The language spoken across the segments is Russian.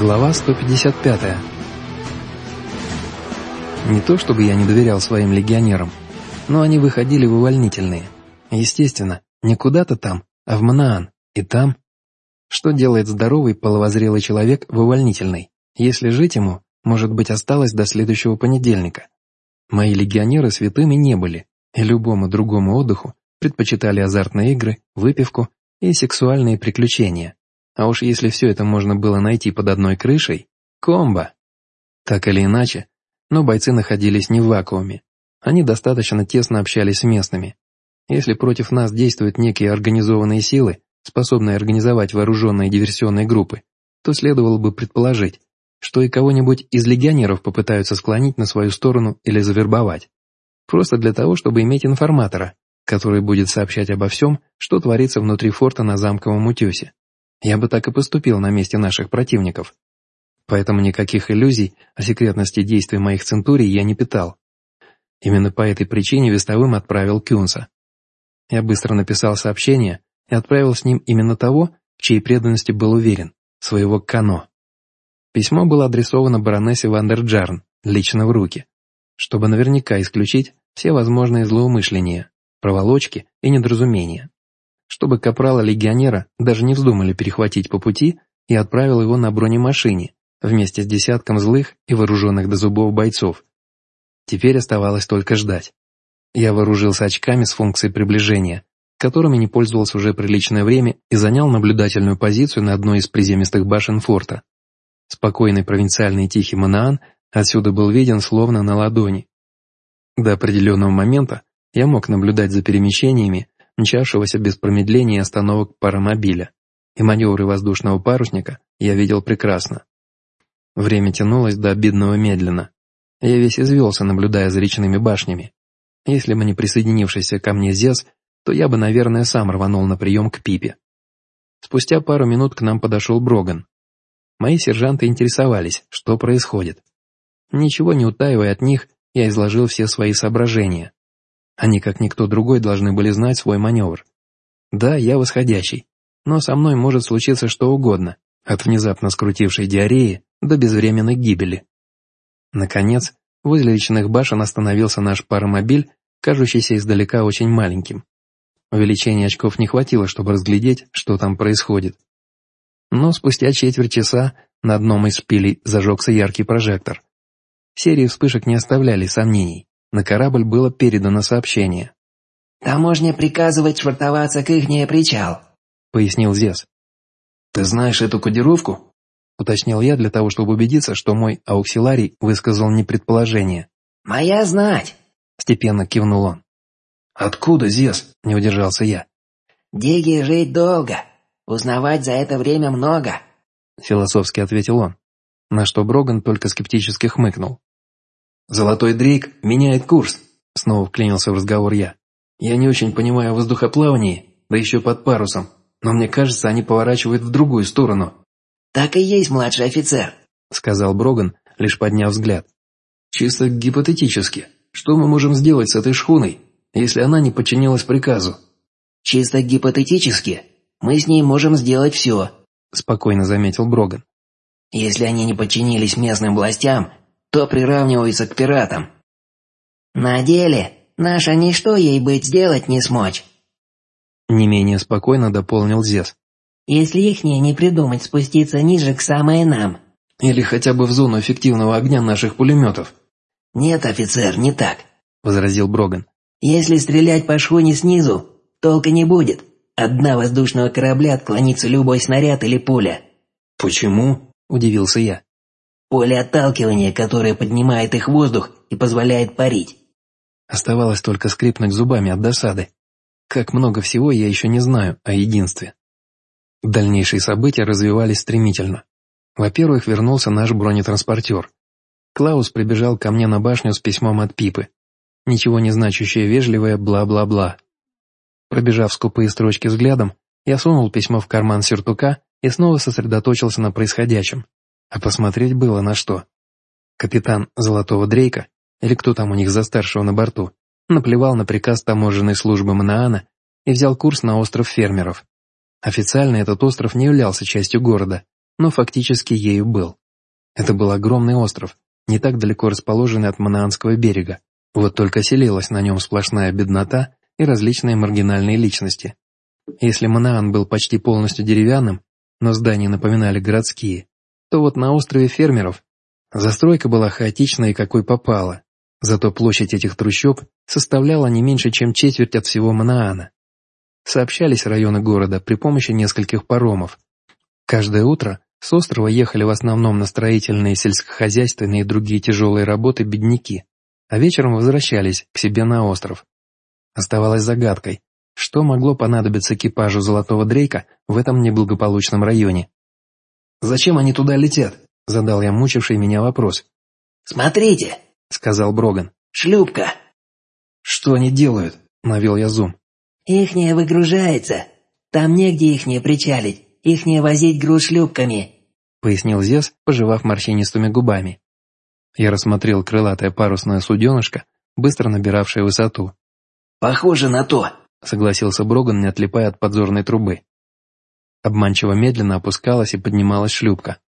Глава 155. Не то чтобы я не доверял своим легионерам, но они выходили в увольнительные. Естественно, не куда-то там, а в Манаан, и там. Что делает здоровый половозрелый человек в увольнительной, если жить ему, может быть, осталось до следующего понедельника? Мои легионеры святыми не были, и любому другому отдыху предпочитали азартные игры, выпивку и сексуальные приключения. А уж если все это можно было найти под одной крышей, комбо. Так или иначе, но бойцы находились не в вакууме. Они достаточно тесно общались с местными. Если против нас действуют некие организованные силы, способные организовать вооруженные диверсионные группы, то следовало бы предположить, что и кого-нибудь из легионеров попытаются склонить на свою сторону или завербовать. Просто для того, чтобы иметь информатора, который будет сообщать обо всем, что творится внутри форта на замковом утесе. Я бы так и поступил на месте наших противников. Поэтому никаких иллюзий о секретности действий моих центурий я не питал. Именно по этой причине вестовым отправил Кюнса. Я быстро написал сообщение и отправил с ним именно того, в чьей преданности был уверен, своего Кано. Письмо было адресовано баронессе Вандерджарн, лично в руки, чтобы наверняка исключить все возможные злоумышления, проволочки и недоразумения чтобы капрала-легионера даже не вздумали перехватить по пути и отправил его на бронемашине вместе с десятком злых и вооруженных до зубов бойцов. Теперь оставалось только ждать. Я вооружился очками с функцией приближения, которыми не пользовался уже приличное время и занял наблюдательную позицию на одной из приземистых башен форта. Спокойный провинциальный тихий Манаан отсюда был виден словно на ладони. До определенного момента я мог наблюдать за перемещениями мчавшегося без промедления остановок паромобиля, и маневры воздушного парусника я видел прекрасно. Время тянулось до обидного медленно. Я весь извелся, наблюдая за речными башнями. Если бы не присоединившийся ко мне Зес, то я бы, наверное, сам рванул на прием к Пипе. Спустя пару минут к нам подошел Броган. Мои сержанты интересовались, что происходит. Ничего не утаивая от них, я изложил все свои соображения. Они, как никто другой, должны были знать свой маневр. Да, я восходящий, но со мной может случиться что угодно, от внезапно скрутившей диареи до безвременной гибели. Наконец, возле личных башен остановился наш паромобиль, кажущийся издалека очень маленьким. Увеличения очков не хватило, чтобы разглядеть, что там происходит. Но спустя четверть часа на одном из пилей зажегся яркий прожектор. Серии вспышек не оставляли сомнений. На корабль было передано сообщение. «Таможня приказывает швартоваться к ихнее причал», — пояснил Зес. «Ты знаешь эту кодировку?» — уточнил я для того, чтобы убедиться, что мой ауксиларий высказал не предположение. «Моя знать», — степенно кивнул он. «Откуда, Зес?» — не удержался я. «Деги жить долго, узнавать за это время много», — философски ответил он, на что Броган только скептически хмыкнул. «Золотой Дрейк меняет курс», — снова вклинился в разговор я. «Я не очень понимаю воздухоплавание, да еще под парусом, но мне кажется, они поворачивают в другую сторону». «Так и есть, младший офицер», — сказал Броган, лишь подняв взгляд. «Чисто гипотетически, что мы можем сделать с этой шхуной, если она не подчинилась приказу?» «Чисто гипотетически, мы с ней можем сделать все», — спокойно заметил Броган. «Если они не подчинились местным властям, то приравнивается к пиратам. На деле, наша ничто ей быть сделать не смочь. Не менее спокойно дополнил Зес. Если ихнее не придумать спуститься ниже к самое нам. Или хотя бы в зону эффективного огня наших пулеметов. Нет, офицер, не так. Возразил Броган. Если стрелять по шхуне снизу, толка не будет. Одна воздушного корабля отклонится любой снаряд или пуля. Почему? Удивился я. Поле отталкивания, которое поднимает их воздух и позволяет парить. Оставалось только скрипнуть зубами от досады. Как много всего я еще не знаю о единстве. Дальнейшие события развивались стремительно. Во-первых, вернулся наш бронетранспортер. Клаус прибежал ко мне на башню с письмом от Пипы. Ничего не значащее вежливое бла-бла-бла. Пробежав скупые строчки взглядом, я сунул письмо в карман сюртука и снова сосредоточился на происходящем. А посмотреть было на что. Капитан Золотого Дрейка, или кто там у них за старшего на борту, наплевал на приказ таможенной службы Манаана и взял курс на остров фермеров. Официально этот остров не являлся частью города, но фактически ею был. Это был огромный остров, не так далеко расположенный от Манаанского берега, вот только селилась на нем сплошная беднота и различные маргинальные личности. Если Манаан был почти полностью деревянным, но здания напоминали городские, то вот на острове фермеров застройка была хаотичной и какой попало, зато площадь этих трущоб составляла не меньше, чем четверть от всего Манаана. Сообщались районы города при помощи нескольких паромов. Каждое утро с острова ехали в основном на строительные, сельскохозяйственные и другие тяжелые работы бедняки, а вечером возвращались к себе на остров. Оставалось загадкой, что могло понадобиться экипажу Золотого Дрейка в этом неблагополучном районе. «Зачем они туда летят?» — задал я мучивший меня вопрос. «Смотрите!» — сказал Броган. «Шлюпка!» «Что они делают?» — навел я зум. «Ихняя выгружается. Там негде ихнее причалить. Ихнее возить груз шлюпками пояснил Зес, пожевав морщинистыми губами. Я рассмотрел крылатое парусное суденышко, быстро набиравшее высоту. «Похоже на то», — согласился Броган, не отлипая от подзорной трубы. Обманчиво медленно опускалась и поднималась шлюпка.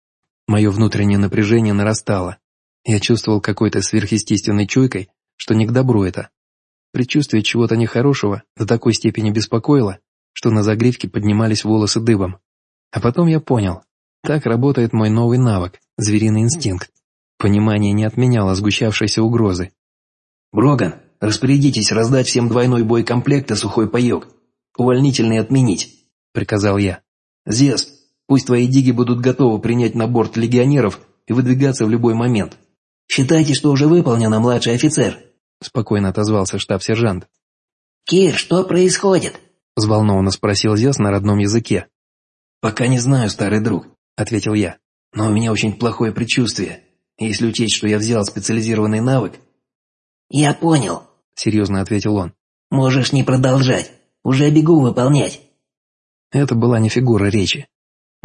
Мое внутреннее напряжение нарастало. Я чувствовал какой-то сверхъестественной чуйкой, что не к добру это. Предчувствие чего-то нехорошего до такой степени беспокоило, что на загривке поднимались волосы дыбом. А потом я понял, так работает мой новый навык – звериный инстинкт. Понимание не отменяло сгущавшейся угрозы. «Броган, распорядитесь раздать всем двойной боекомплект и сухой паек. Увольнительный отменить», – приказал я. «Зес, пусть твои диги будут готовы принять на борт легионеров и выдвигаться в любой момент. Считайте, что уже выполнено, младший офицер», – спокойно отозвался штаб-сержант. «Кир, что происходит?» – взволнованно спросил Зес на родном языке. «Пока не знаю, старый друг. — ответил я. «Но у меня очень плохое предчувствие. Если учесть, что я взял специализированный навык...» «Я понял», — серьезно ответил он. «Можешь не продолжать. Уже бегу выполнять». Это была не фигура речи.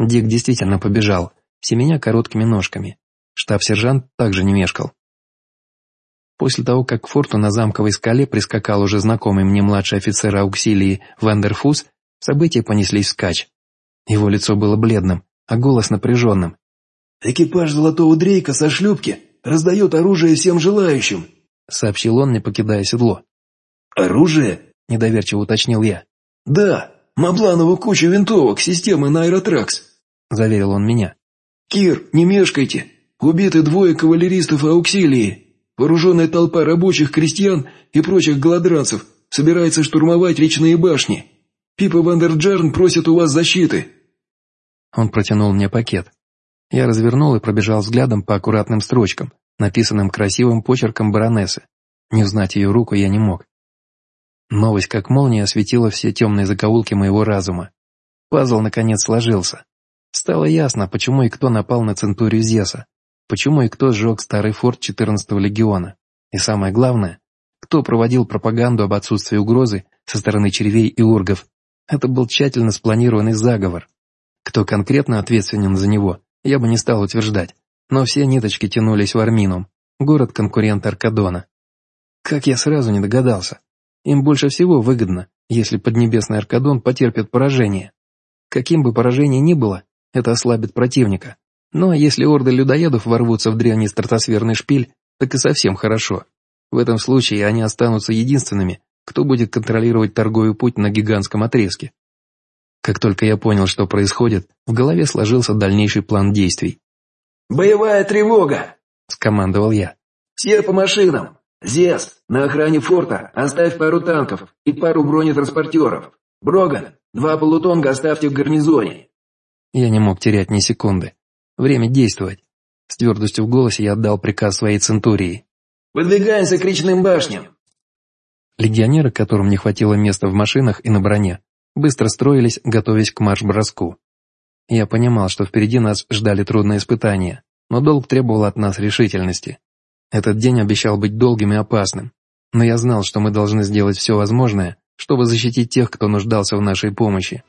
Дик действительно побежал, все меня короткими ножками. Штаб-сержант также не мешкал. После того, как к форту на замковой скале прискакал уже знакомый мне младший офицер ауксилии Вандерфус, события понеслись вскачь. Его лицо было бледным, а голос напряженным. «Экипаж Золотого Дрейка со шлюпки раздает оружие всем желающим», сообщил он, не покидая седло. «Оружие?» – недоверчиво уточнил я. «Да, Мабланову кучу винтовок системы Найротракс», – заверил он меня. «Кир, не мешкайте. Убиты двое кавалеристов Ауксилии. Вооруженная толпа рабочих, крестьян и прочих голодранцев собирается штурмовать речные башни. Пипа Вандерджарн просит у вас защиты. Он протянул мне пакет. Я развернул и пробежал взглядом по аккуратным строчкам, написанным красивым почерком баронессы. Не узнать ее руку я не мог. Новость как молния осветила все темные закоулки моего разума. Пазл наконец сложился. Стало ясно, почему и кто напал на Центурию Зеса, почему и кто сжег старый форт 14-го легиона. И самое главное, кто проводил пропаганду об отсутствии угрозы со стороны червей и ургов. Это был тщательно спланированный заговор, кто конкретно ответственен за него, я бы не стал утверждать, но все ниточки тянулись в Арминум, город-конкурент Аркадона. Как я сразу не догадался. Им больше всего выгодно, если Поднебесный Аркадон потерпит поражение. Каким бы поражение ни было, это ослабит противника. Ну а если орды людоедов ворвутся в древний стратосферный шпиль, так и совсем хорошо. В этом случае они останутся единственными, кто будет контролировать торговый путь на гигантском отрезке. Как только я понял, что происходит, в голове сложился дальнейший план действий. «Боевая тревога!» – скомандовал я. «Все по машинам! Зес, на охране форта оставь пару танков и пару бронетранспортеров. Броган, два полутонга оставьте в гарнизоне». Я не мог терять ни секунды. Время действовать. С твердостью в голосе я отдал приказ своей центурии. «Выдвигаемся к речным башням!» Легионеры, которым не хватило места в машинах и на броне, быстро строились, готовясь к марш-броску. Я понимал, что впереди нас ждали трудные испытания, но долг требовал от нас решительности. Этот день обещал быть долгим и опасным, но я знал, что мы должны сделать все возможное, чтобы защитить тех, кто нуждался в нашей помощи.